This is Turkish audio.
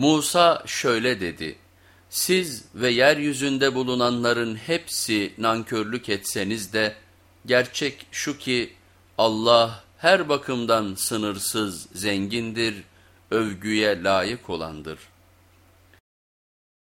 Musa şöyle dedi, siz ve yeryüzünde bulunanların hepsi nankörlük etseniz de, gerçek şu ki Allah her bakımdan sınırsız zengindir, övgüye layık olandır.''